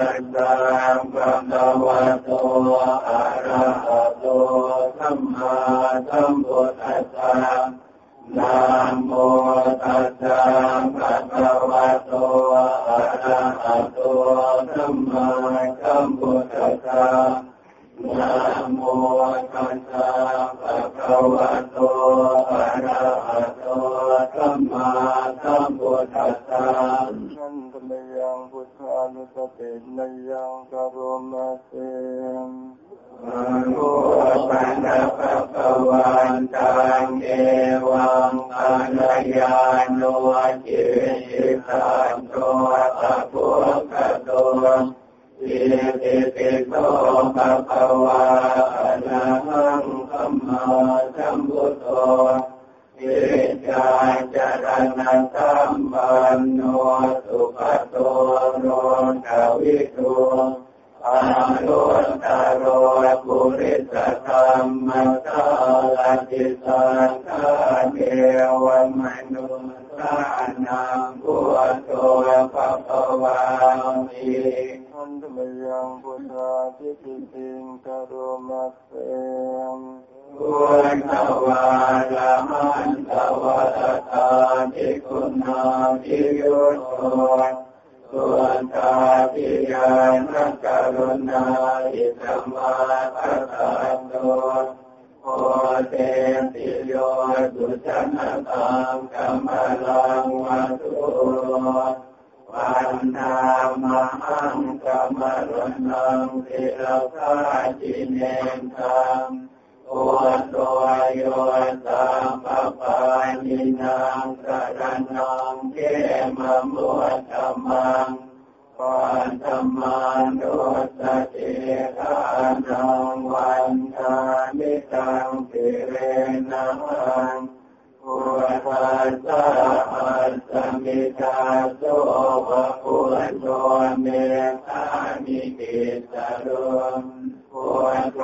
ตั ทิติสิงกโรมัสเสพุทธวาลามันตวะตตาทิคุณนาทิยุตโตสุนตาทิยานักการุณาอิสมาปัสสันโตโอเตติโยสุจันตังกัมลังวัตุ วันนามหังกัมรุนังสิลกาจิเนตังโอตโยตัมปปานินางกรนังเกมมุตตมังปันธมันโดสติทานังวันทานิตังปิเรนัง ทธัสสะอัสสมิตาโสภะพุทโธเมตานิกิตารุพุทโธ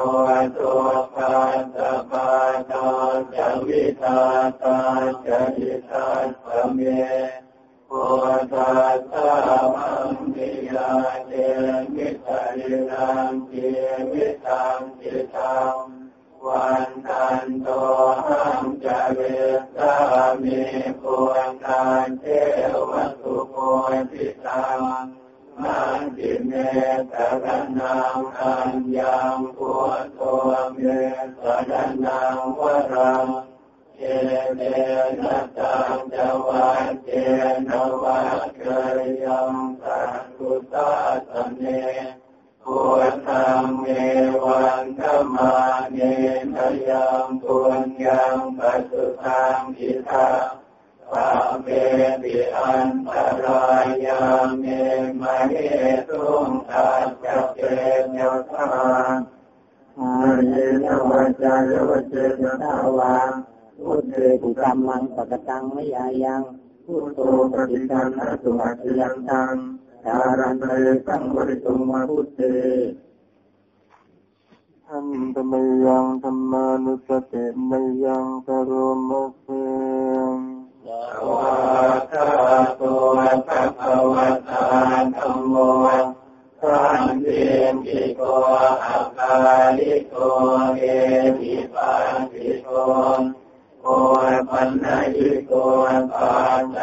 สุขัสสะปะตาจวิตาตาจยิตัสเมพุทธัสสะมังมิยาเตมิตริรังเกมิตังจิตัง วันตันโตหังจะเวสามิปุญการเทวสุโคติตังมันติเมตระนังอัญญังพุทโธเมตระนังวรังเจเนนัตังจวัจเจนวัจเกยังสังกุตตะเน พุทธังเมวันธรรมาเนทยังปุญญังปัสสุตังอิทังปะเมปิอันตรายาเมมะเหตุงตัจจเปญยทานอาเยนวัจจยวเจตนาวาพุทเทกุกรรมังปะกตังมยายังพุทโธปฏิจันนสุหัสยังตัง สารันเตสังวริตุมาพุทเตทันตมยังธรรมานุสติมยังกโรมะเสสวะคาโตภะคะวะตาธัมโมสันติปิโกอัคาลิโกเอหิปัสสิโกโอ ปัญญิโกปัญจ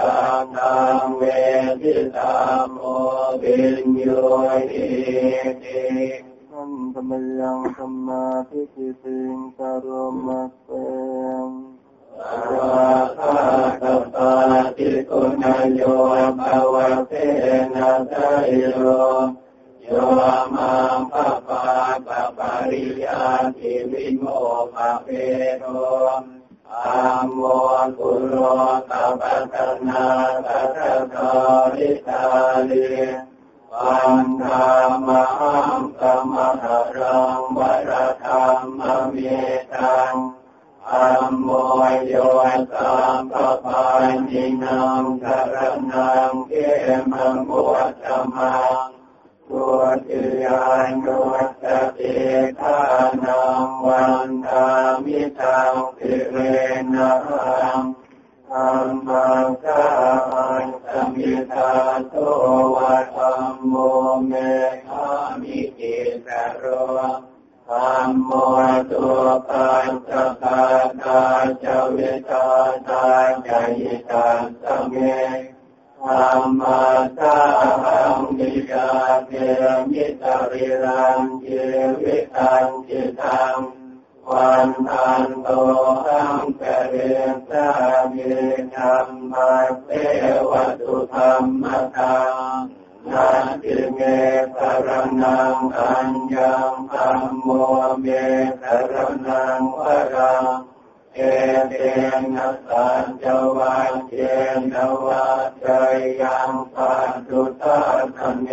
ตังเวทิตามโมปิญโยติติสัมธรรมยังธรรมาทิติสิงคารมัสเตสวะคาตปาติกุณโยภาวะเทนะไตโยโยมาปะปะปะปะริยาติวิโมภะเปโร มโมปุโรตัปตนาตัตตาลิตาลีปัญธรมมหังสมถรัมวรธรรมเมตังอัมโมยโยตัมปะปันินังกรนังเกมังวัชตตมัง โยสติทานังวันทามิตังสิเรนังธรรมังสาสมิทาโตวะธรรมโมเมฆามิจิตโรธรรมโมตุปัสสะตาตาจวิตาตาจยิตาสเม ธรรมะสาหังมิกาเทมิตริรังเจวิตังจิตังวันทันโตหังเปเรสามิธรรมเทวตุธรรมตังนาติเมสรนังอัญญังธรรมโมเมสรนังวรัง เอเตนะสัจจวัจเจนะวัจจยังปัจจุตาคเน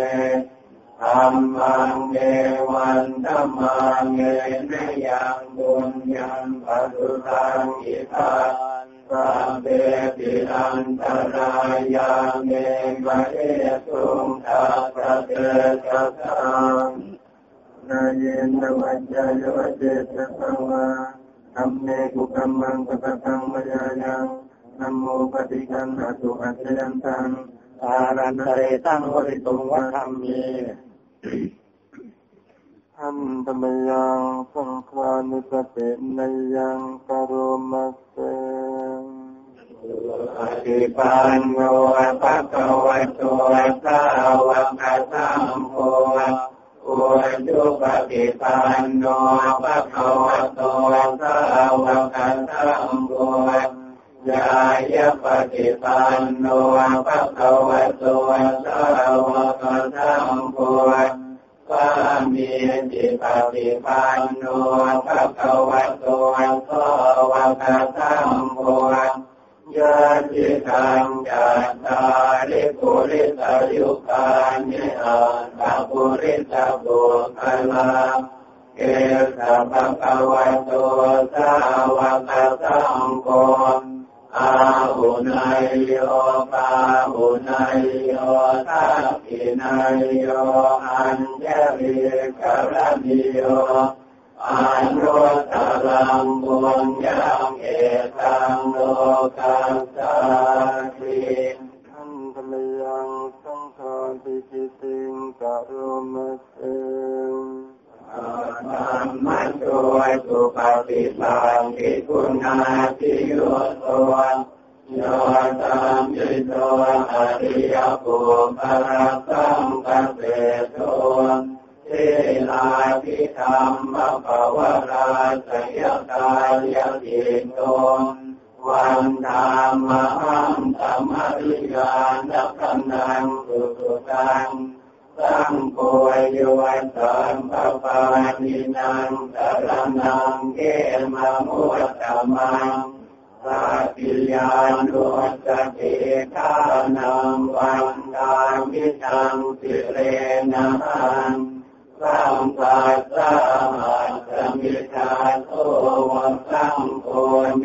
ธรรมังเอวันธรรมังเอนยังบุญยังปัจจุตังอิทาสัพเพปิอันตรายาเมวะเอสุงทัพพะเตจัสสังนาเยนวัจจายวัจเจตสังวา ธรรมเมกุกัมมังปะตังมยายังนัมโมปฏิกันอสุอัจยันตังอารันเตตังวริตุงวัฒรรมีอันธรรมยังสังฆานุสตินยังกโรมัสเสปฏิปันโนภะคะวะโตสาวกสังโฆ อุจุปฏิปันโนภะคะวะโตสาวกสังโฆยายะปฏิปันโนภะคะวะโตสาวกสังโฆปามีจิปฏิปันโนภะคะวะโตสาวกสังโฆ ยะจิตังจัตตาริปุริสายุคานิอันตาปุริสาบุคลาเกสัพพะวะโตสาวกสังโฆอาหุนายโยปาหุนายโยทักขินายโยอัญญริกรณิโย อันโรตรังบุญยังเอตังโลกัสสาติอันธรรมยังสังฆาติจิติงกโรมัสเสธรรมะโดยสุปฏิปันติคุณาติโยโตโยตัมปิโตอริยปุปะระสังกเสโต เทลาภิธรรมภวราสยกายติโตวันธรรมหังธรรมริยานักนังสุตุตังสังโฆโยสัมปปานินังสารนังเกมะมุตตะมังสัพพิยานุสติทานังวันดามิตังสิเรนัง สัมปัสสะหัสสมิทาโตวัสังโฆเม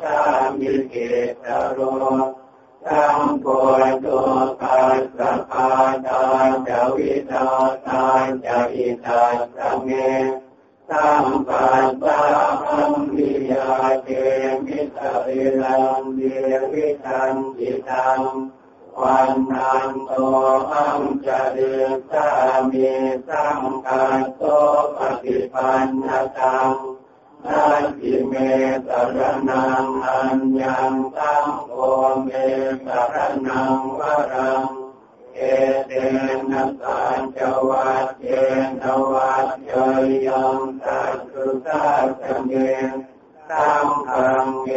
สามิเกตโรสังโฆตุปัสสะปาตาจวิตาตาจาอิตาสเมสัมปัสสะหังวิยาเจมิตริลังเดวิตังจิตัง วันนันโตหังจะเดสามีสังกัสโตปฏิปันนตังนาทิเมสรนังอัญญังตังโอเมสรนังวรังเอเตนะสัจจวัจเจนวัจเจยังตัสสุตาสเม ตังคังเอ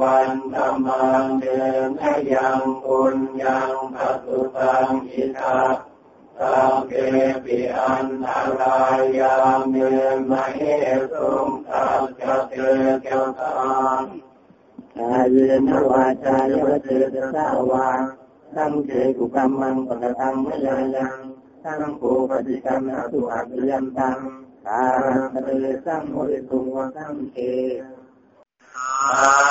วันธรรมังเดนยังปุญญังปัสุตังอิทัสสัพเพปิอันตรายาเมมะเหสุงสัจจเตเกตังกายนวาจายวัจเจตสาวาสังเกกุกัมมังปะตังมยายังสังโฆปฏิกัมอสุอัจยันตังตารังเต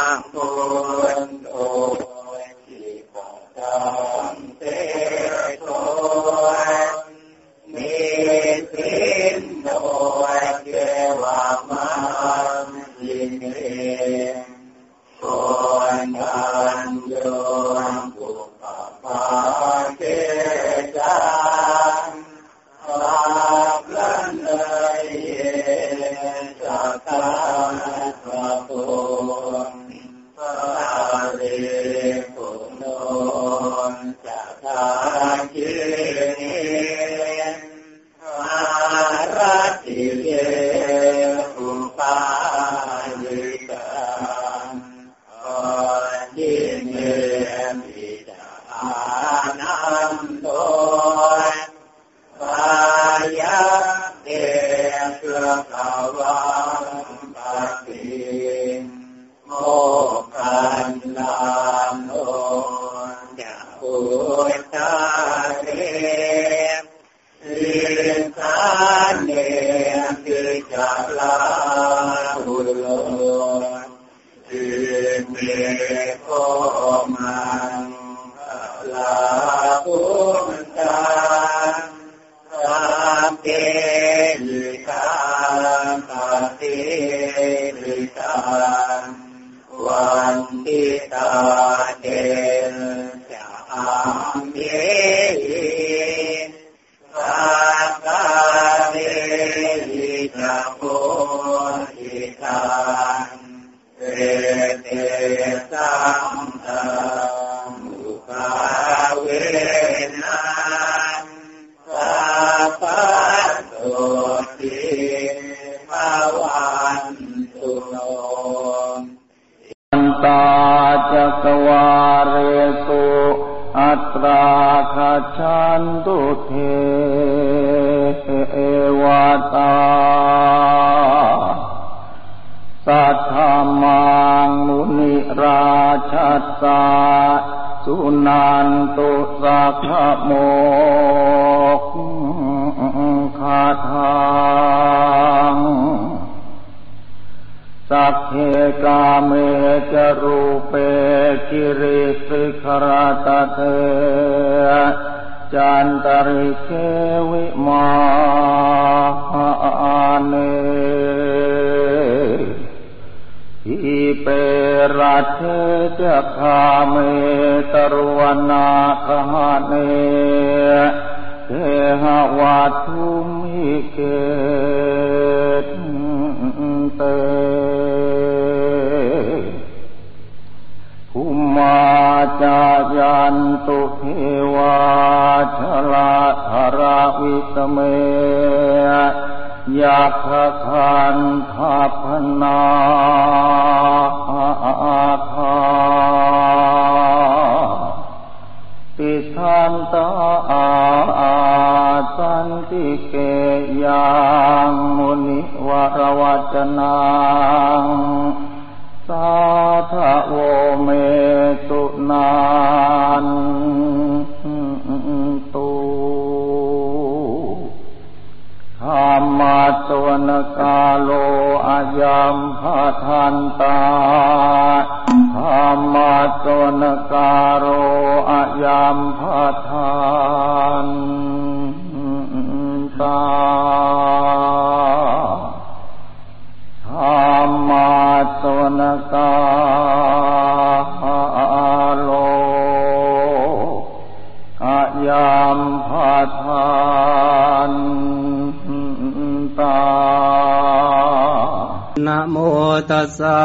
สา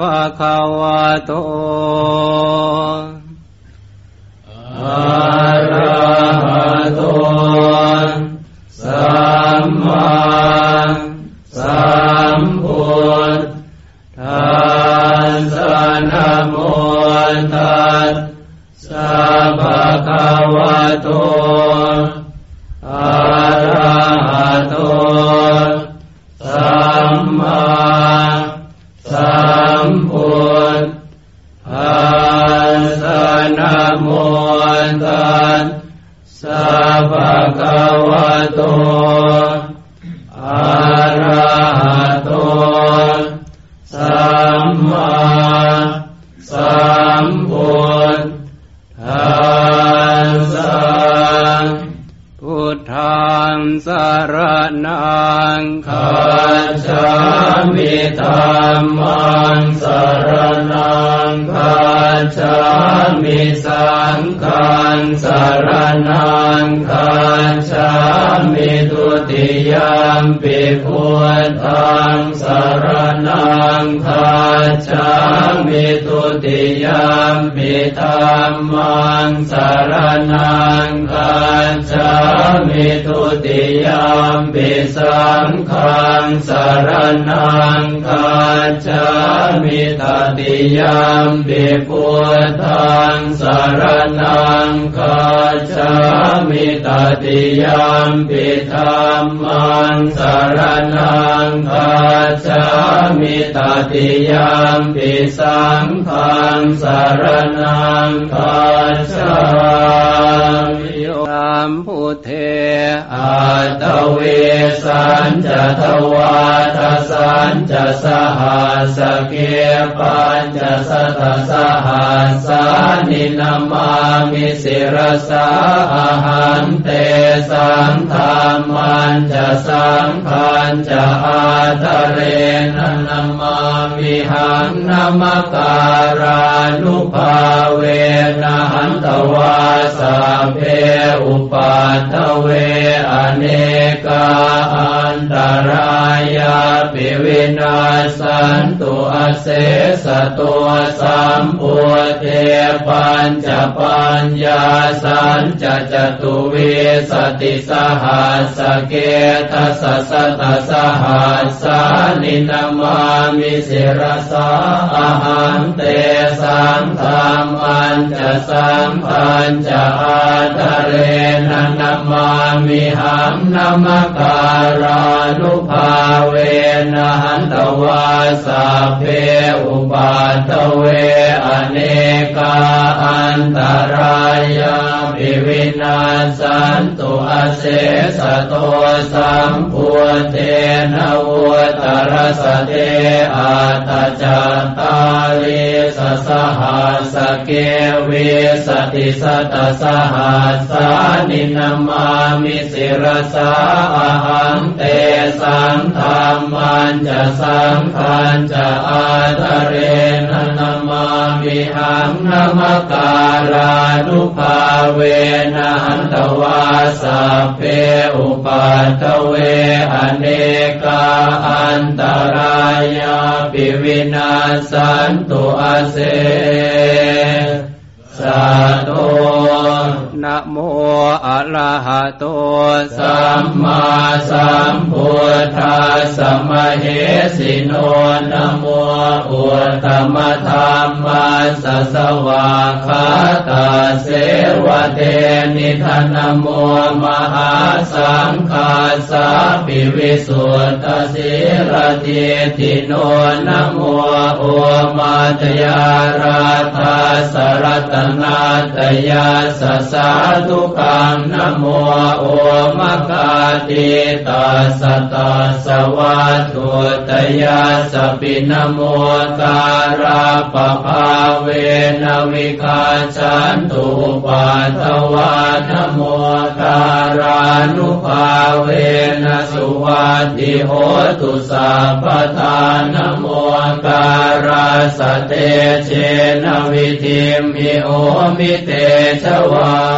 ภะคะวะโต ทังสารนังคาชามิตติยามปิธรรมังสารนังคาชามิตติยามปิสังฆังสารนังคาชามิ มพุเทอาตเวสันจะทวาทสันจะสหัสเกปัญจะสตสหัสสานินามามิสิรสาหันเตสังธรรมันจะสังขันจะอาทะเรนนามามิหังนามการานุภาเวนะหันตวาสาเพอุปตเวอเนกาอันตรายาปิวินาสันตุอเสสตัวสัมปุเทปัญจปัญญาสันจะจตุเวสติสหัสเกทัสสตัสหัสสานินามามิสิรสาอาหันเตสังธรรมันจะสังพันจะอาทะเรนันามามิหังนามการานุภาเวนะหันตวาสาเพอุปาทเวอเนกาอันตรายาภิวินาสันตุอเสสโตสัมพุเทนะวุตรสเตอาตจัตตาลิสสหัสเกเวสติสตสหัสสานินามามิสิรสาอาหังเตสังธรรมันจะสังขันจะอาทะเรนนามามิหังนามการานุภาเวนะหันตวาสาเพอุปัตเวอเนกาอันตรายาปิวินาสันตุอาเส สาธุ นะโมอะระหะโตสัมมาสัมพุทธัสสะมะเหสิโนนะโมอุตตมะธรรมัสสะสวาคาตาเสวะเทนิทานโมมหาสังฆาสาปิวิสุทธสิรติทิโนนะโมโอมาตยาราธาสรัตนาตยาสสาธุกังนโมโอมะกาติตัสตาสวะทุตยาสปินโมการาปภาเวนวิคาชันตุปัทวานโมการานุภาเวนสุวัติโหตุสัพพทานโมการาสเตเชนวิธิมิโอมิเตชวา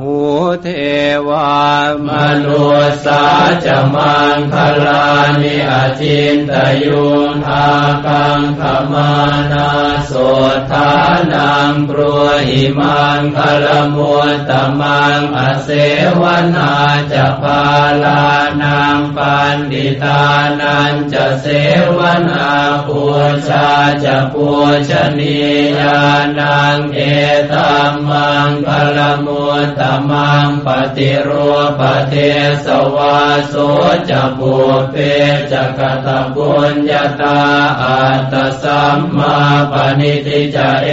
หูเทวามนุสาจะมังคลานิอาจินตยุงทากังขมานาโสธานังปรหิมังคลมุตตมังอเสวนาจะพาลานังปันดิตานันจะเสวนาปูชาจะปูชนียานังเอตัมมังคลมุตตมังปฏิรูปเทสวาโสจะปุเปจะกตบุญญาตาอัตสัมมาปณิติจะเอ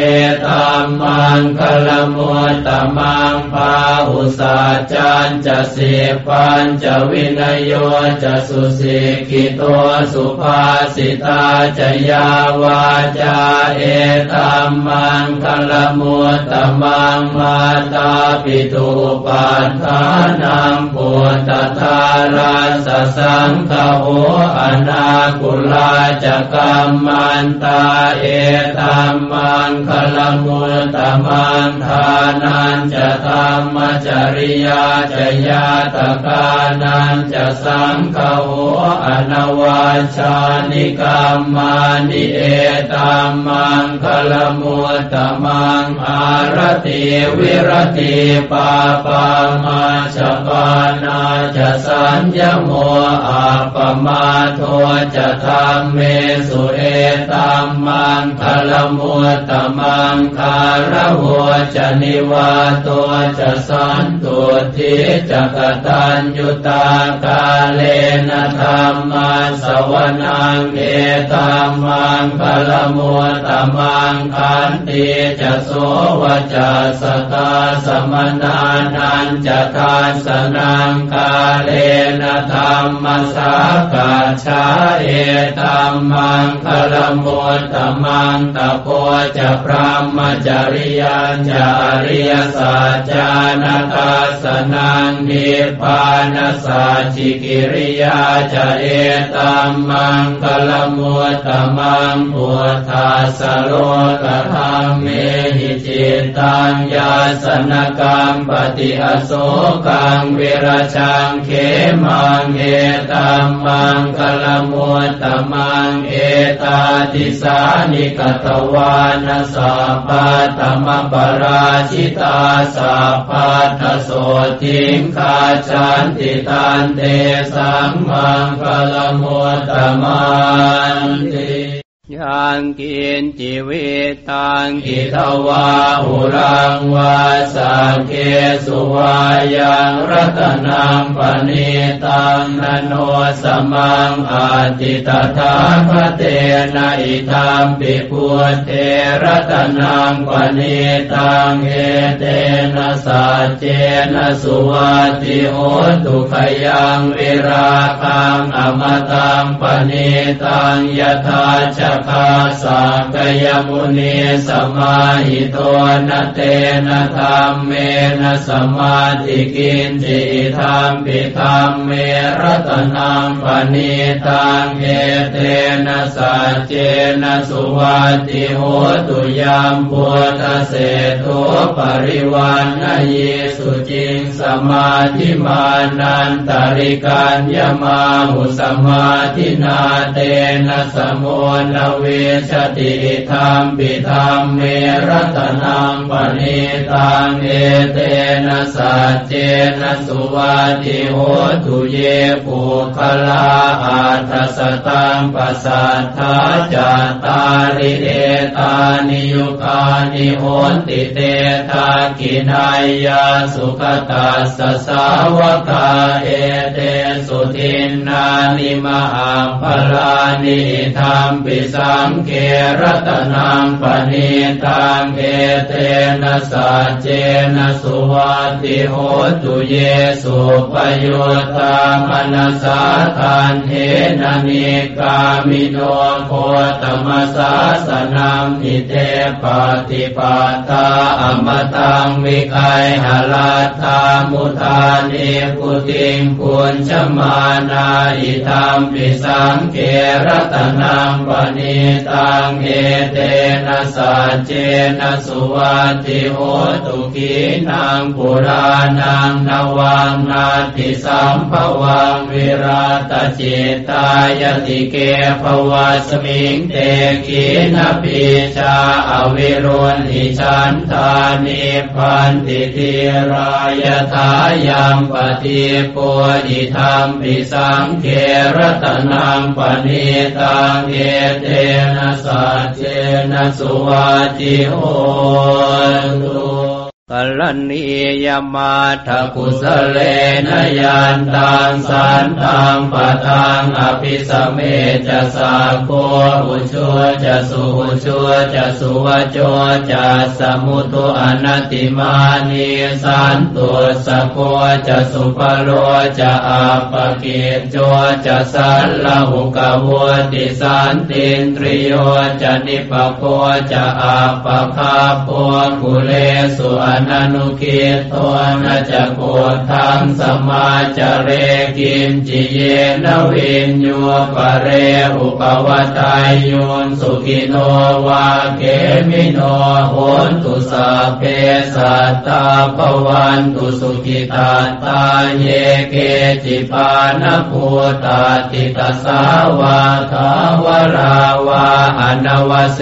ตัมมังคลมุตตมังปาหุสาจันจะสีปัญจะวินโยจะสุสิกิโตสุภาสิตาจะยาวาจาเอตัมมังคลมุตตมังมาตาปิตุปัฏฐานังปุตตาราสสังฆโหอนาคุลาจกัมมันตาเอตัมมังคลมุตตมังทานันจะธรรมจริยาจะยาตกานันจะสังฆโหอนวาชานิกรรมานิเอตัมมังคลมุตตมังอารติวิรติปาปามาชปานาจะสัญญโมอาปมาโทจะธรรมเมสุเอตัมมังคลมุตตมังคารหัวจะนิวาตัวจะสันตุทิจะกตัญยุตากาเลนะธรรมาสวนังเอตัมมังคลมัวตมังคันติจะโสวจัสตาสมนานันจะทานสนังกาเลนะธรรมสากาชาเอตัมมังคลมัตมังตะโพจะพระมจริยันจะอริยสัจจานาคาสนังนิพพานสัจจิกิริยาจะเอตัมมังคลมัตมังพุทธาสโลกธรรมเมหิจิตตังยาสนกรรมปฏิอโศกังเวรชังเขมังเอตัมมังคลมัวตมังเอตาติสานิกตวานสัพพะตมปราชิตาสัพพัทโสทิงคาชันติตันเตสังมังคลมัวตมันติ ยังกินจิวิตังกิทวาหุรังวาสังเกสุวายังรัตนังปณิตังนโนสมังอาติตถาคเตนะอิตัมปิพุเตรัตนังปณิตังเอเตนะสัจเจนะสุวัติโหตุขยังวิราคังอมตังปณิตังยถาชคาสักยมุนีสมาหิโตนะเตนะธรรมเมนะสมาธิกินจิธรรมปิธรรมเมรัตนังปณิตังเอเตนะสัจเจนะสุวัติโหตุยามพุทธเศตุปริวันนยิสุจิงสมาธิมานันตริกัญญมาหุสมาธินาเตนะสมุนเวชติธรรมปิธรรมเมรัตนังปณิตังเอเตนะสัจเจนะสุวัติโหตุเยปุคลาอัตสตังปัสสัทธาจัตตาริเอตานิยุคานิโหติเตทากินายาสุขตัสสาวกาเอเตสุทินนานิมหังพลานิธรรมปิสังเกรตนังปณิตังเอเตนะสัจเจนะสุวัติโหตุเยสุปโยตตามนัสสาทานเทนะนิกามิโนโคตมสาสนังนิเตปฏิปัตตาอมตังวิกายหลาธามุทานิพุติงปุญชมานาอิธรรมปิสังเกรตนังปณิตังเอเตนะสัจเจนะสุวัติโหตุกีนังปุรานังนวังนาติสัมภวังวิราตจิตายติเกภวะสมิงเตกีนปิชาอวิรุณิชันทานิพันติทิรายทายังปฏิปุญิธรรมปิสังเกรตนังปณิตังเอเตนะสัจเจนะสุวัติโหตุ กัลนียมาทกุสเลนยันตังสันตังปะทังอภิสเมจะสาโกอุชัวจะสุอุชัวจะสุวโจจะสมุตุอนัติมานีสันตุสโกจะสุปโรจะอาปเกโจจะสันละหุกวติสันตินตริโยจะนิปโกจะอาปคาโปกุเลสุอนันุกิโตนะจะโกทังสมาจเรกิมจิเยนวินโยปะเรอุปวัตายโยนสุขิโนวาเกมิโนโหนตุสาเปสัตตาปวันตุสุขิตาตาเยเกจิปานภูตาติตาสาวาทาวราวาอนวเส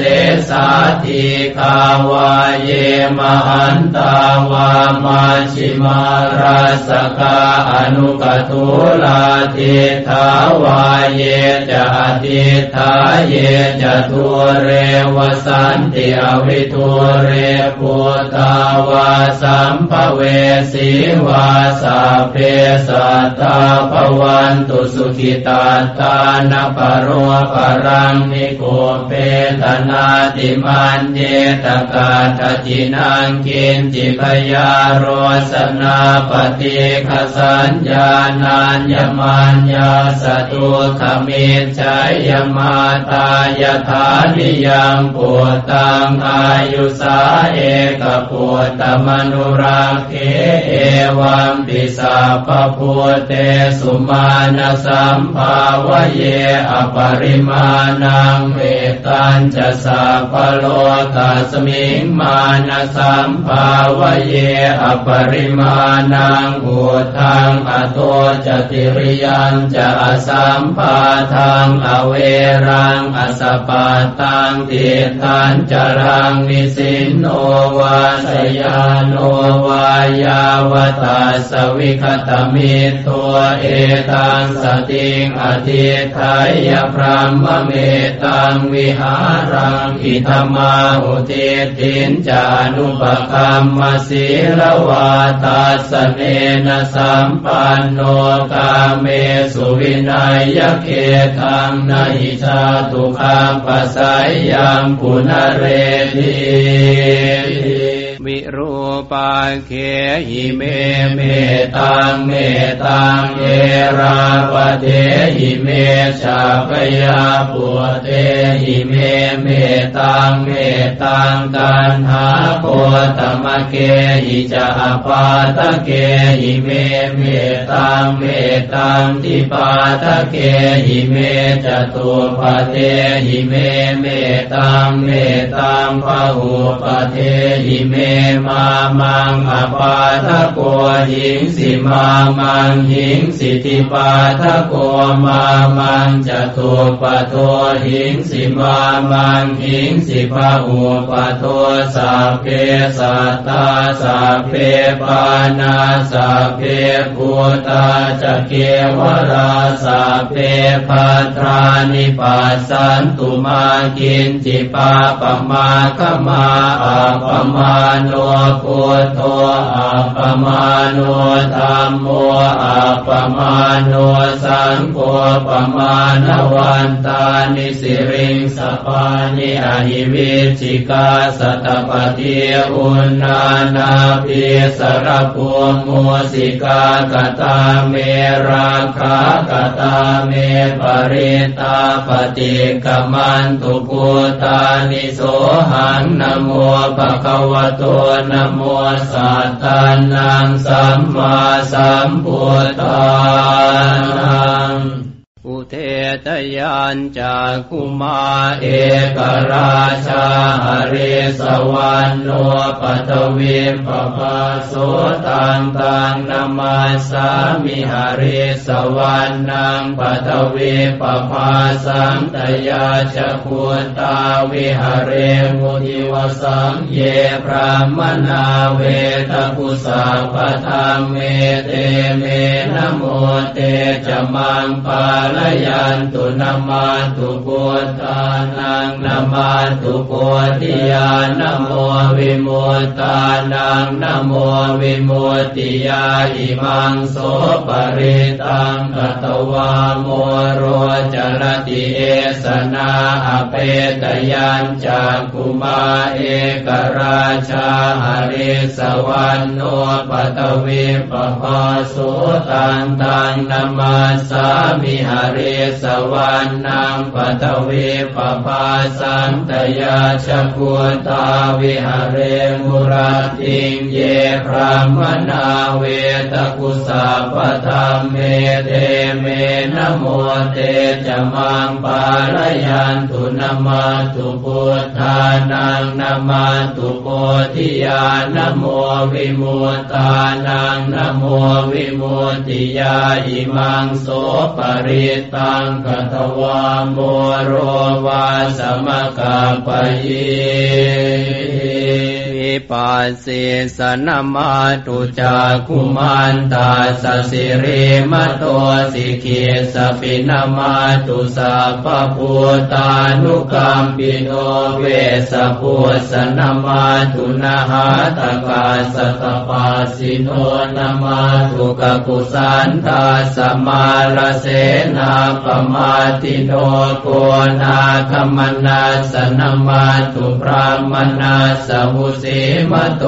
สาธิคาวาเยมหันตาวามาชิมาราสกาอนุกตุลาทิทาวาเยจะติทาเยจะทุเรวสันติอวิทุเรปุตาวาสัมภเวสีวาสาเพสัตตาภวันตุสุขิตาตานปโรปรังนิโกเปตนาติมันเยตกาทจินังกินจิพยาโรสนาปฏิคสัญญานัญญมัญญาสตุขมิชัยมาตายถานิยังปุตตังอายุสาเอกปุตตมนุราเคเอวัมปิสาปพุเตสุมาณสัมภาวเยอปริมาณังเวตัญจะสัพโลกัสมิงมาณสัมภาวเยอปริมาณังอุทังอโตจติริยันจะอสัมปาทังอเวรังอสปาตังติทันจรังนิสินโนวาสยานโนวายาวตาสวิคตมิตัวเอตังสติงอธิทายพระมเมตังวิหารังอิธมาอุติตินจานุปกรรมมสีลวาตาสเนนะสัมปันโนกาเมสุวินัยยเกตังนหิชาตุคาปัสสยยังปุณเรติ วิรูปาเคหิเมเมตังเมตังเอราปเทหิเมชาปยาปุเตหิเมเมตังเมตังกันหาโคตมะเกหิจาปาตะเกหิเมเมตังเมตังทิปาตะเกหิเมจตุปเทหิเมเมตังเมตังพหุปเทหิเมมามังอปาทะโกหิงสิมามังหิงสิทิปาทะโกมามังจตุปโทหิงสิมามังหิงสิภาอุปโทสัพเพสัตตาสัพเพปานาสัพเพภูตาจเกวราสัพเพพัทรานิปัสสันตุมากินจิปาปมาคมาอาปมาโนพุโธอัปมาโนธรรมโมอัปมาโนสังโฆปมาณวันตานิสิริงสปานิอหิวิจิกาสตปฏิอุณานาภิสรภูมุสิกากตาเมราคากตาเมปริตาปฏิกมันตุปุตานิโสหังนโมปะคะวะโตนโมสัตตานังสัมมาสัมพุทธานัง เทตยานจากคุมาเอกราชาหริสวรรณโนปตวิปปาโสตังตังนามาสามิหริสวรรณังปตวิปปาสังตยาชคุตาวิหเรมุทิวสังเยพระมนาเวตกุสาปธรรมเมเตเมนโมเตจมังปาลยันตุนมัตถุพุทธานังนมัตถุโพธิยานโมวิมุตตานังนโมวิมุตติยาอิมังโสปริตตังกัตวาโมโรจรติเอสนาอุเทตยัญจักขุมาเอกราชาหริสสวัณโณปฐวิปปภาโสตังตังนมัสสามิหริสสวัณณังปฐวิปปภาสังตยัชชคุตตาวิหเรมุรัตติงเยพราหมณาเวทคุสัพพธัมเมเตเมนโมเตจมังปาลยันตุนมาตุพุทธานังนมาตุโพธิญาณโมวิมุตตานังนโมวิมุตติยาอิมังโสปริตตังกตวามโมโรวาสมกาปยี วิปัสสิสนมาตุจากุมันตาสสิริมโตสิกีสปินมาตุสัพพุตานุกรรมปิโนเวสพุสนมาตุนาหาตกาสตปาสิโนนมาตุกกุสันตาสมาลเสนาปมาติโนโกนาคมนาสนมาตุพระมนาสหุสมโต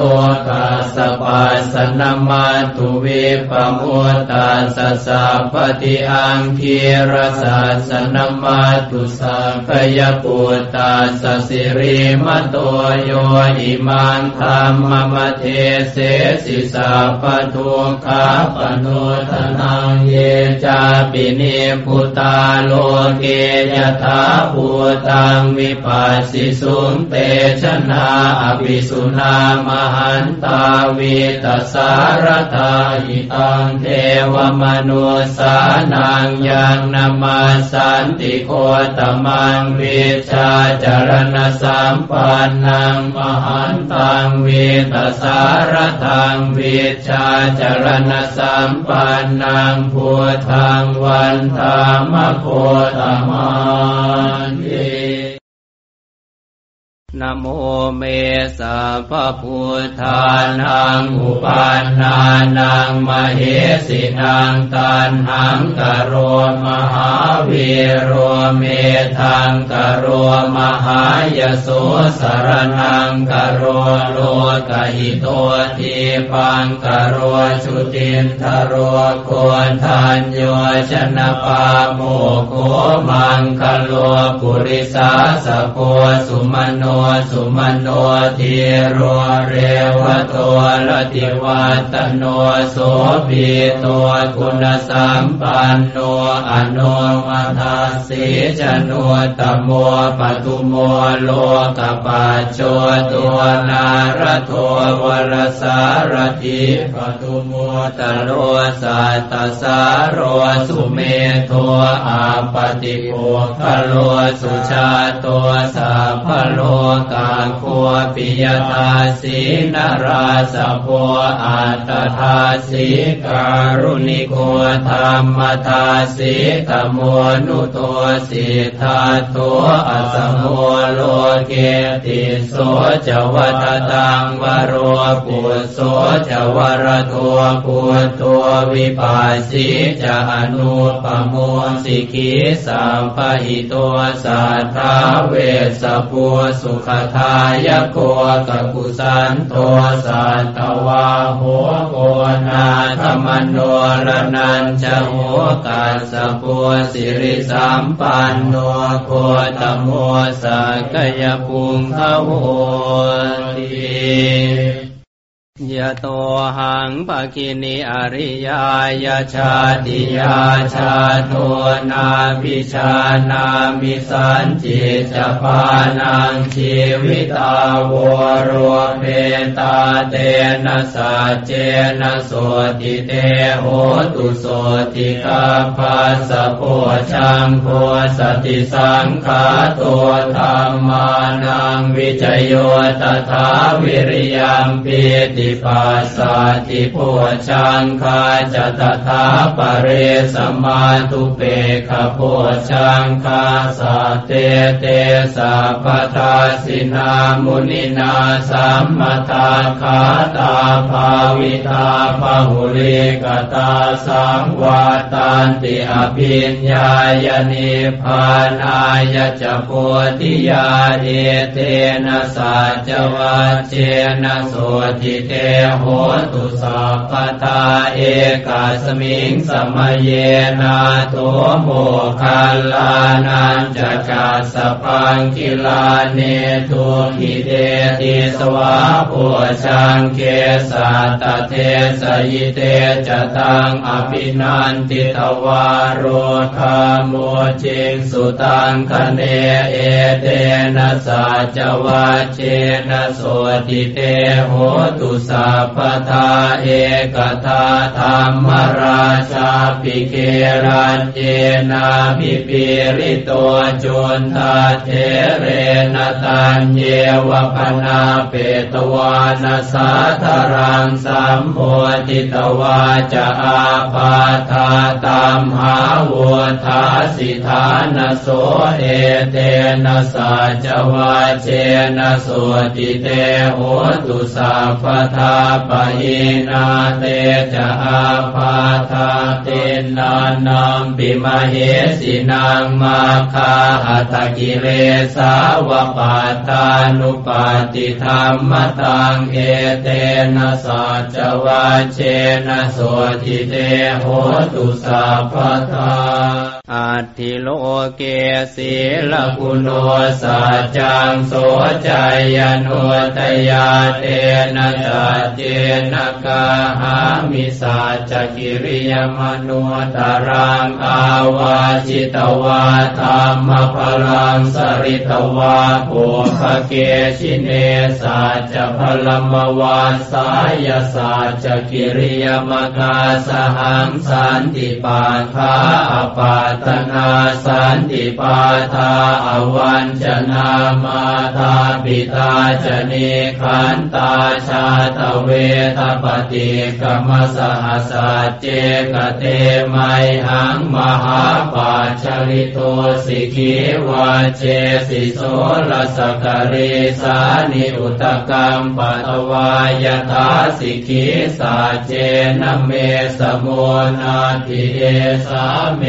กาสปัสนามาตุวิปมุตตาสสะปฏิอังคีรสัสนามาตุสัพยปุตตาสสิริมโตโยอิมังธรรมมเทเสสิสาปทุขาปโนทนังเยจาปินิพุตาโลเกยถาภูตังวิปัสสิสุงเตชนาอภิสุนนามหันตาวิตสารทาหิตังเทวมนุสานังยังนามาสันติโคตมังวิชาจารณสัมปันนังมหันตังวิตสารทังวิชาจารณสัมปันนังพุทธังวันธามโคตมันติ นโมเมสัพพพุทธานังอุปปันนานังมเหสินังตัณหังกโรมหาวีโรเมทังกโรมหายโสสรณังกโรโลกหิโตทีปังกโรชุตินทโรโกณฑัญโญชนปาโมกโขมังคโลปุริสาสโภสุมโนสุมโนธีโรเรวโตรติวัฑฒโนโสภีโตคุณสัมปันโนอโนมทัสสีชนุตตโมปทุโมโลกปัชโชโตนารโทวรสารถีปทุมุตตโรสัตตสาโรโสุเมโธอัปปฏิปุคคโลสุชาโตสัพพโลกัคโคปิยทัสสีนราสโภอัตถทัสสีการุณิโกธัมมทัสสีตโมนุโทสิทธัตโถอสโมโลเกติโสจวัตตังวโรปุโสจวรตัวปุตัววิปัสสิจะอนุปโมสิกิสัมปหิตัวสัทธาเวสปุสุขทายโกสกุสันโตสัตวาหัวโกนาธรรมโนรนันจะหัวกัสปุสิริสัมปันโนโคตโมสักยภูงขโหติ ยะโตหังปะกินิอริยายาชาติยาชาโทนาพิชานามิสันจิจปานังชีวิตาวโรเปตาเตนะสัจเจนะโสติเตโหตุโสติกาภัสโพชังโพสติสังขาตัวธรรมานังวิจโยตถาวิริยมปีติปัสสติโพชังคาจตถาปเรสมาตุเปขโพชังคาสัเตเตสัพทาสินามุนินาสัมมตาคาตาภาวิตาภาหุริกตาสังวาตันติอภิญญายนิพานายจะโพธิยาเอเตนะสัจวัเจนะโสติเตโหตุสัพพทาเอกาสมิงสมเยนาโตโมคัลลานัญจกัสสปังคิลาเนทุกขิเตทิสวาโพชฌังเคสัตตเทสยิเตจตังอภินันทิตวาโรคามุจจิงสุตังขเณเอเตนสัจจวัชเชนโสตถิเตโหตุสัพพทาเอกทาธัมมราชาปิเกรันเยนาภิปิริตัวจุนทาเทเรนตันเยวพนาเปตวานาสาธรังสัมโพธิตวาจะอาปาทาตามหาวัทาสิทานโสเอเตนะสัจวาเจนะสุติเตโหตุสัพพทาปหีนาเตจอาพาธาติณณันนัมปิมเหสินังมัคคาหตกิเลสาวปัตตานุปปัตติธัมมตังเอเตนสัจจวัชเชนโสตถิเตโหตุสัพพทาอัตถิโลเกสีลกุโนสัจจังโสจายโนตยาเตนะจัจเจนะกาหามิสัจกิริยมนุตรังอาวาจิตวาธรรมพลังสริตวาปุภเกชิเนสัจพลมวาสายสัจกิริยมกาสหังสันติปาคาอปาตนาสันติปาทาอวันจนามาตาปิตาจเนขันตาชาตเวทปฏิกรรมสหสัจเจกเตไมหังมหาปาชริโตสิกิวาเจสิโสลสกเรสานิอุตกรรมปัตวายตาสิกิสาเจนเมสมุนาทิเอสาเม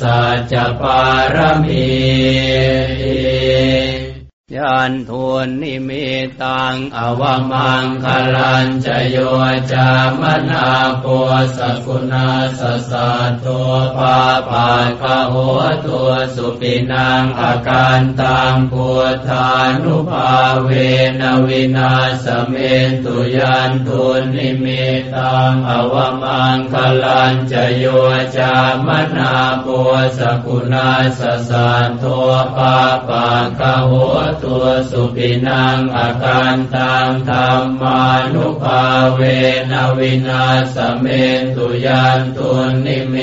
สัจปารมี ยันทุนนิมิตังอวมังคลันจโยจามนาปุสกุณาสสัตตัวปาปาคโหตัวสุปินังอาการตังพุทานุภาเวนวินาสเมนตุยันทุนนิมิตตังอวมังคลัญจโยจามนาโปสกุณัสสสัทโทปาปัคคโหทุสสุปินังอกันตังธัมมานุภาเวนวินาสเมนตุยันทุนนิมิต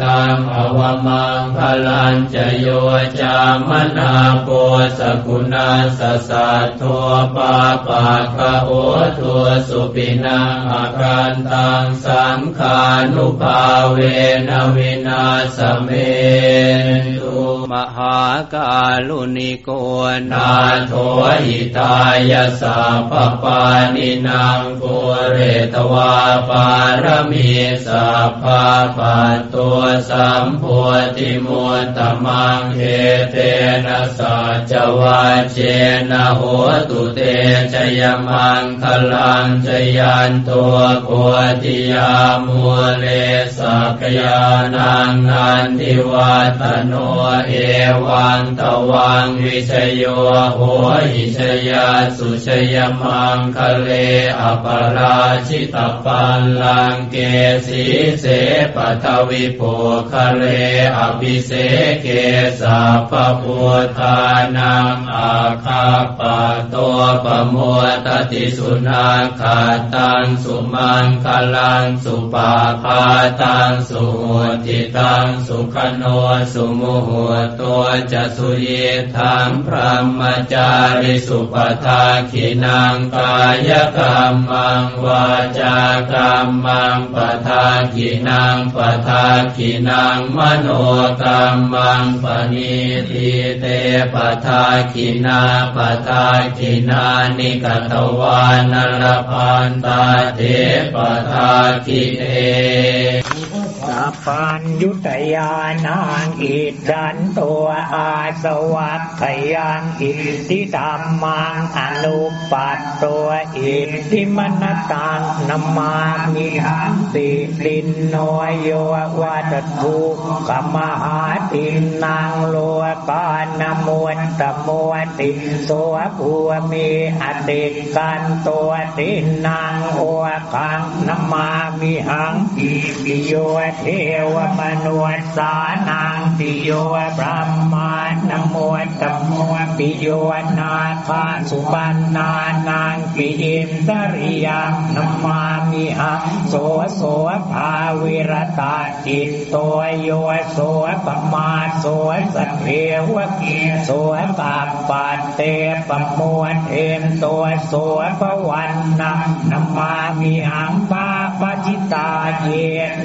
ตังอวมังคลัญจโยจามนาโปสกุณัสสสัทโทปาปัคคโหทุสสุปินังอกันตังสังฆานุภาเวนวินาสเมนตุมหาการุณิโกนาโถหิตายสัพพปาณินังปูเรตวาปารมีสัพพาปัตตัวสัมพุติมุตตมังเฮเตนะสัจวาเจนะโหตุเตจยมังคลังจยันตัวโพธิยามุเลสักยานังนันทิวัตโนเอวังตวังวิชโยโหหิชยาสุชยมังคะเลอปราชิตปันลังเกสีเสปทวิโภคะเลอภิเสเกสัพพุทานังอาคาปะตัวปโมตติสุนาคาตังสุมังคลังสุปาพาตังสุหุติตังสุขโนสุมุหุตัวจะสุเยทังพระมจาริสุปทาขินังกายกรรมังวาจากรรมังปทาขินังปทาขินังมโนกรรมังปณิทิเตปทาขินาปทาขินานิกตวานรพันตาเทปทาขิเอ สัพพัญยุตยานางอิดันตัวอาสวัคขยังอิทิธรรมังอนุปัตตัวอิทิมนตังนมามิหังติลินโนโยวัตถุกมหาตินางโลกานมวนตมวติตัวภูมีอติกันตัวตินางโอคังนมามิหังอิโยเทวมนุษสานังติโยพระมานโมตโมปิโยนาคาสุปันนานังปิอิมตริยังนมามิหังโสโสภาวิรตาจิตตัวโยโสปมาโสสเพวะเกโสกาปัตเตปมวลเอมตัวโสภวันนังนมามิหังปาปจิตาเย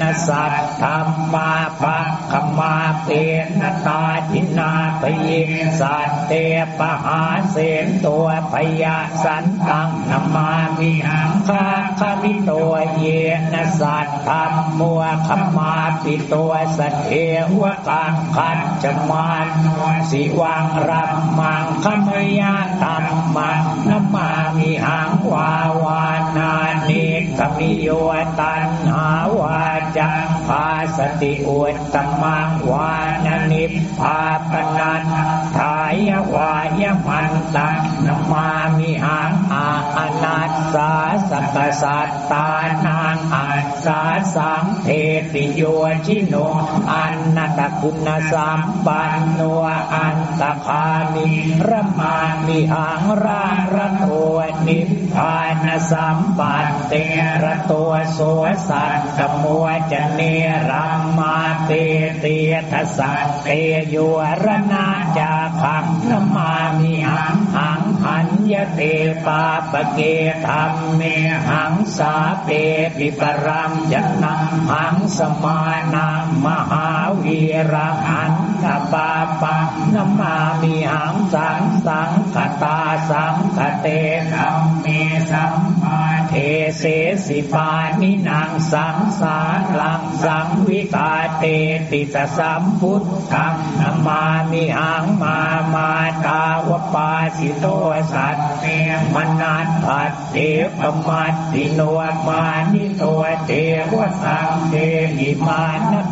นสัตธรรมาภะขมาเปนตาทินาปเยสัตเตปหาเสนตัวพยาสันตังนมามิหังคาคามิตัวเยนสัตธรรมมัวขมาปิตัวสัตเทวกังขัดจมานสิวังรับมังขมยาธรรมังนัมมามิหังวาวานานิกมิโยตันหาวาจัง พาสติอุตตมังวานนิพาปนันทายวายมันตังนมามิหังอาอนัสสาสัตสัตตานางอาสาสังเทติโยชิโนอันนตคุณสัมปันโนอันตคามิระมามิหังราระตัวนิ พานสัมปันเตระตัวโสสัตตมัวจะเนรัมมาเตเตทัสสะเตโยรนาจาคังนมามิหังหา หันยเตปาปเกธรรมเมหังสาเปปิปรัมยันนังหังสมานามหาวีระหันตปาปะนมามีหังสังสังขตาสังคเตธรรมเมสัมมา เทเสสิปานินางสังสารลังสังวิกาเตติสสัมพุทธังนมามิหังมามาตาวปาสิโตสัตเตมนัตถัตเตปมัตติโนมานิโตเทวสังเทหิมานะ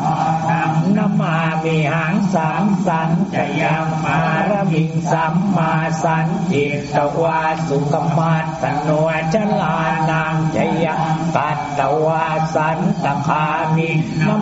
นังนมามิหังสังสันจะยังมารมิงสัมมาสันจิตวาสุขมัตตโนจลานงจะยังปัตตวาสันตคามิน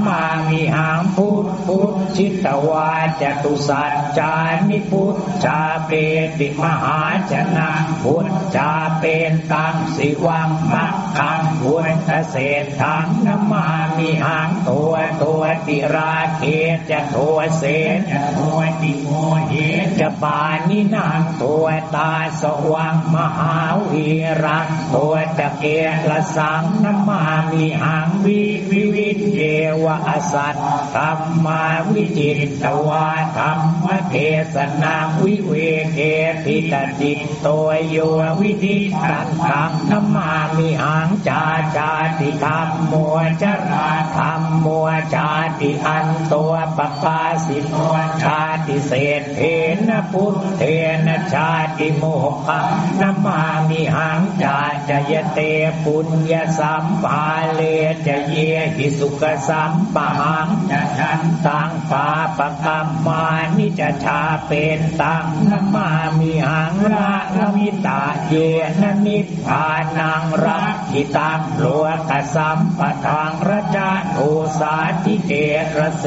มามิหังพุทธพุทธชิตวาจตุสัจจานิพุทธชาเปติมหาชนะพุทธชาเป็นตังสิวังมักขังพุทธ เศษฐังนมามิหังตัวตัวติราเกจะตัวเศษจะตัวติโมเหจะปานินางตัวตาสว่างมหาวีรังตัวจะเกละสังนมามิหังวิวิวิเทวะสัตธรรมาวิจิตตวาธรรมเทศนาวิเวเกติตจิตตัวโยวิธิตันตังนมามิหังจาจาาติธรรมมัวจราธรรมมัวจาติอันตัวปปาสิโมชาติเศษเทนพุทเทนชาติโมกะนมามิหังจาจยเตปุญญสัมปาเลจะเยหิสุขสัมปหังจะฉันตังปาปกรรมมานิจชาเป็นตังนมามิหังระละมิตาเยนนิพพานังรักขิตังโลกสัมปทางระจาโทสาธิเกระเส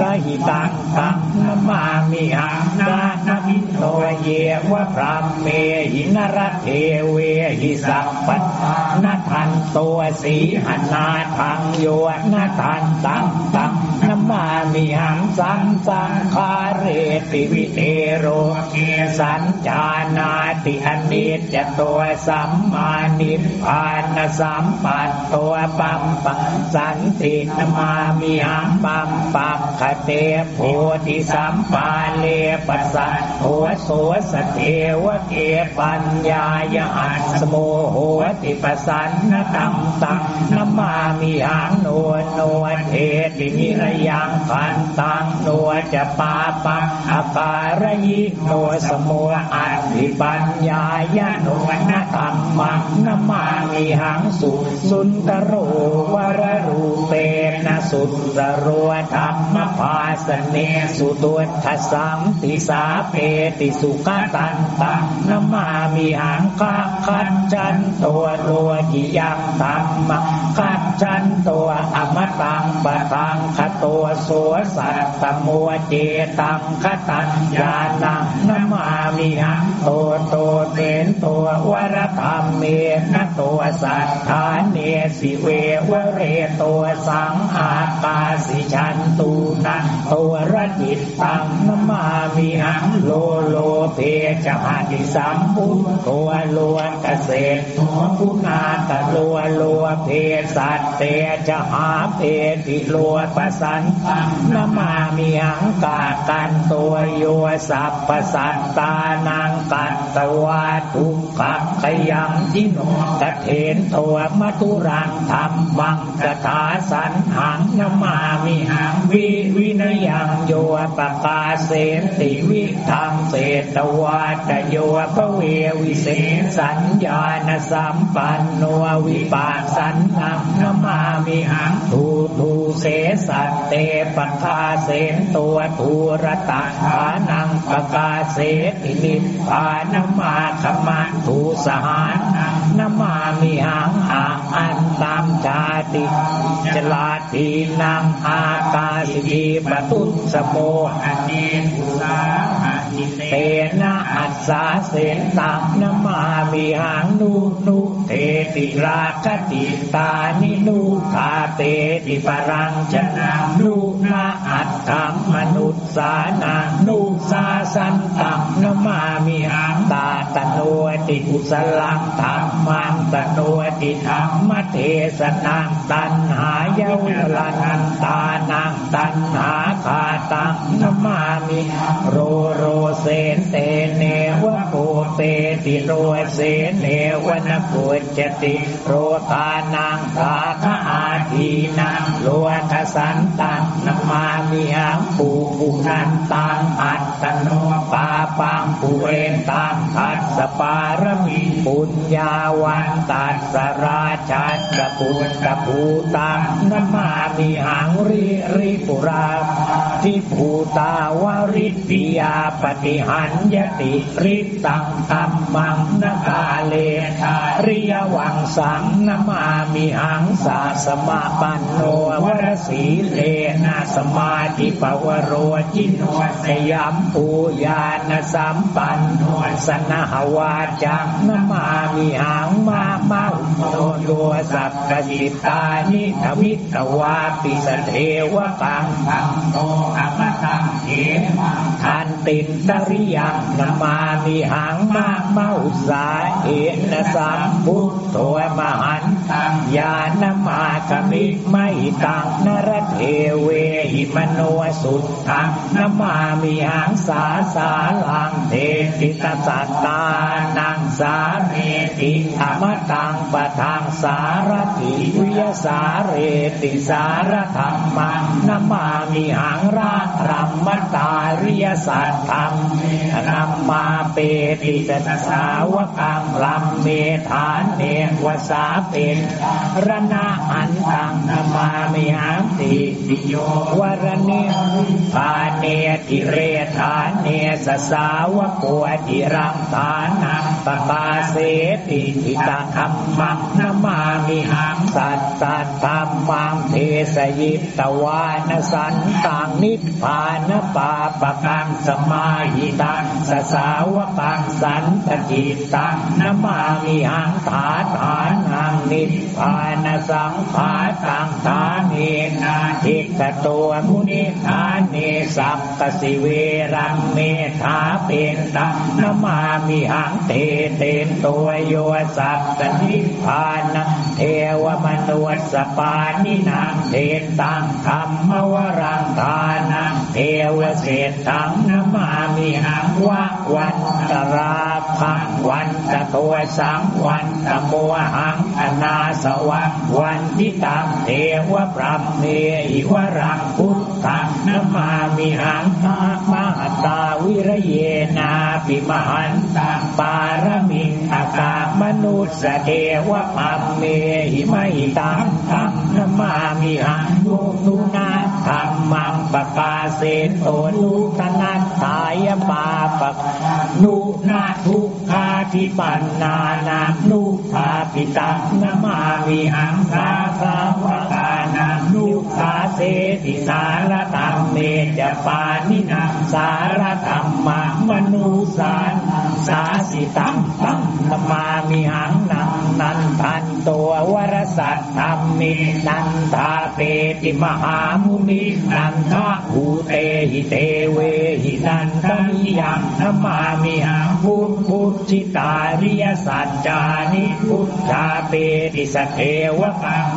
ระหิตังตังนมามิหังนานามิโตเยวะพรามเมหินรเทเวหิสัพปนาทันตัวสีหนาทังโยนาทันตังตังนมามิหังสังสังคาเรติวิเทโรเกสัญจานาติอนิจจตัวสัมมานิพพานสัมปัตตัวปัมปัสันตินมามิหังปัมปัมคเตโพธิสัมปาเลปัสสะโหโสสเทวเกปัญญายอัสโมโหติปสันนตัมตังนมามิหังโนโนเทตินิรยังขันตังโนจะปาปังอาการยิโนสมุอัตติปัญญายะโนนะธรรมังนมามิหังสุสุนตโรวรรูเปนะสุตตโรธรรมภาสเนสุตุทัสสังติสาเปติสุขตันตังนมามิหังคัคัจจันตัวตัวกิยังธรรมคัจจันตัวอมตังปะตังคตัวโสสัตตมัวเจตังคตัญญาตังนมามิหังโตโตเตนตัววรธรรมเมนะตัวสัทธาเนสิเววเรตัวสังอากาสิชันตูนะตัวรจิตตังนมามิหังโลโลเพจหัติสัมพุทตัวลวเกษตรตัวพุนาตะลัวลัวเพสัตเตจะหาเพติลัวปสันตังนมามิหังกากันตัวโยสัพปสัตตานังกัตตวาทุกขขยังจิโนกเถนตัวมัตุรังธรรมังกถาสันหังนมามิหังวิวินยังโยปกาเสนติวิธรรมเศตวาตโยปเววิเศษสัญญาณสัมปันโนวิปาสันนังนมามิหังทูทูเสสัตเตปกาเสนตัวทูรตาานังปกาเสตินิพพานมาขมาทูสหาน นมามิหังอาอันตามชาติจลาทีนังอากาสิปตุสโมอเนตุสาเตนะอัสสาเสนตังนมามิหังนุนุ เทติราคติตานินุคาเตติปรังชนะนุนาอัตถังมนุษสานานุสาสันตังนมามิหังตาตโนติกุสลังธรรมังตโนติธรรมเทศนังตันหายาวลานันตานังตันหาคาตังนมามิโรโรเสนเตเนวะโกเปติโรเสนเนวะนโกจติโรตานังตาคอา ทีนังโลกสันตังนมามิหังปูปุนันตังอัตตโนปาปังปุเรนตังทัสสปารมีปุญญาวันตัสสราชันตปุตตภูตังนมามิหังริริปุราทิภูตาวริติยาปฏิหันยติริตังธรรมังนกาเลทาริยวังสังนมามิหังสาสมาปันโนวรสีเลนะสมาธิปวโรจิโนสยามปูญาณสัมปันโนสนหวาจังนมามิหังมาเมาโตโยสัพพจิตานิทวิตวาปิสเทวกังธรรมโตอมตังเขมังทันตินตริยังนมามิหังมาเมาสาเอนสัมพุทโธมหันตังญาณมาคมิไม่ตังนรเทเวหิมโนสุทธังนมามิหังสาสาลังเทติตสัตตานังสาเมติธรรมตังปะทังสารติวิยสาเรติสารธรรมังนมามิหังราธรรมตาริยสัตธรรมนัมมาเปติสสาวกังลัมเมฐานเนวสาเป็นรณะอันตังนมามิหังติติโยวรณิพาเนติเรธานเนสสาวกวจิรังฐานังปปาเสติทิตาธรรมังนมามิหังสัตตธรรมังเทสยิตวานสันตังนิพพานปาปกังสมาหิตังสสาวกังสันตจิตตังนมามิหังฐานฐานังนิพพานสังขาตังฐานเนาทิกตัวมุนิฐานเนสัพกสิเวรังเมธาเป็นตังนมามิหังเตเตนตัวโยสัพกนิพานเทวมนุษสปานินางเทตังธรรมวรังทานังเทวเศษตังนมามิหังวะวันตราพังวันตะตัวสังวันตะโมหังอนาสวะวันทิตังเทวปรัมเมหิวรังพุทธังนมามิหังตามหตาวิระเยนาปิมหันตังปารมิงอากามนุสเทวปัมเมหิไม่ตังตังนมามิหังโยนุนาธรรมังปกาเสนโตนุตนัตตายปาปะนุนาทุ ฏิปันนานานุภาปิตังนมามิหังคาภาวกา นานุขาเสติสารตัมเมเมจปานินาสารธรรมมนุสานสาสิตังตังนมามิหังนังนันทันตัววรสัตธรรมินันทาเปติมหามุนินันทาหูเตหิเตเวหินันทมิยังนมามิหังพุทพุทธิตาริยสัจจานิพุทธาเปติสเทวะ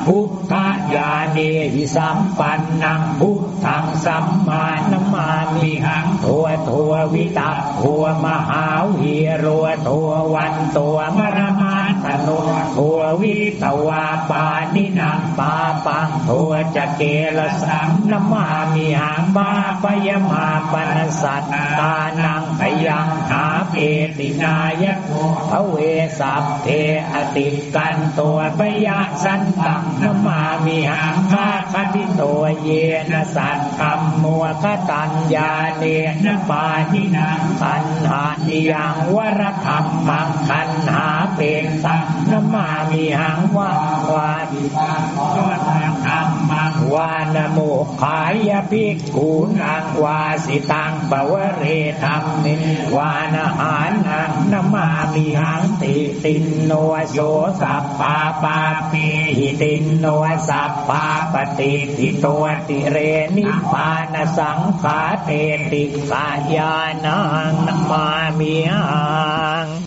พุทธญาเนหิสัมปันนังพุทธังสัมมานัมามิหังทัวทัววิตาทัวมหาวิรัวทัววันตัวมรมาตโนทัววิตวาปานิ นังปาปังทัวจะเกลสังนมามิหังมาปยมาปนสัตตานังพยังหาเปตินายะพระเวสัพเทอติกันตัวปยะสันตังนมามิหังภาคติตัวเยนสัตธรรมมัวคตัญญาเนนปาทินังขันหานิยังวรธรรมมังขันหาเป็นสังนมามิหังวาวาดิวรธรรมมังวานโมขายภิกขุนังวาสิตังปวเรธรรมนิวานาหานังนมามิหังติตินโนโยสัพปาปาปีหิตินโนสัพปาปฏิทิตัวติเรนิพานสังขาเทติกายานังนมามิหัง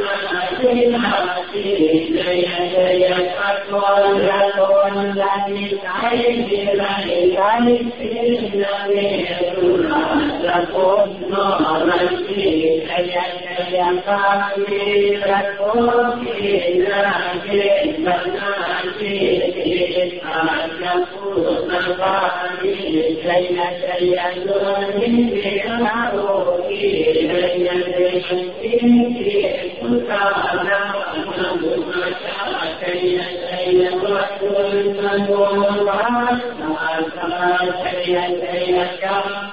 ทธเจจตารตานันเตรังมิคาเรจัลปิติปาติเตวะนารามิมะเมตุนาติติธัมมาจันติตานันตุโลกาอันวิลังคาสมุทาสุตุลังคาจันตมัมมาเยปฏิสิภวันตุเตชยยยโนอะมิโนอะมิมะยัติมะยัตินะตินาติจยจยปัตโตระโตนะนิไสติระนิไสตินะเนตุนะระโตโนระติจยจยกามิระโตตินะเกนะนาติติอา จะพุทธวามิจยจยโ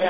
เว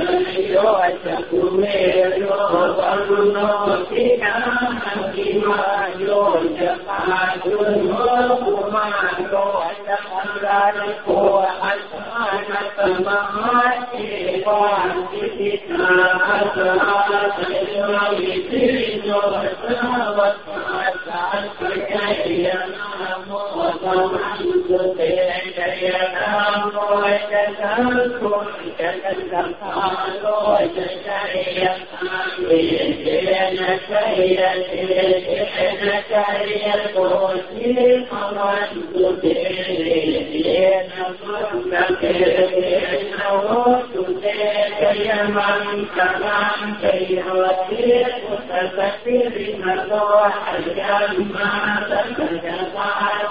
โร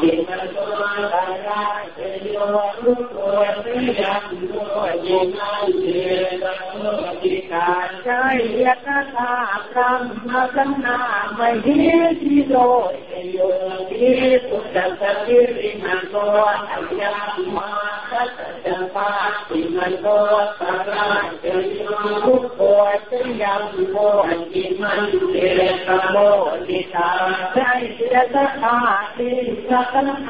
กิยนะโมตัมมังสุเตจยนะโมจะสังคุจะสังสัมภาโลจะใจยะเวเจนะใจยะเจนะใจยะโตสิภวันตุเตเยนะสุนะเตนะโหตุเตจยมังคะมังเตโยติพุทธสัพพิริมโตอัจยัมมาสัจจะปาติมโตตาราเตโยรุโกติยัมโตยิมันเตตโตติกาใจยะตถาพระมสัมนาไม่เหิติโลเตโยติพุทธสัพพิริ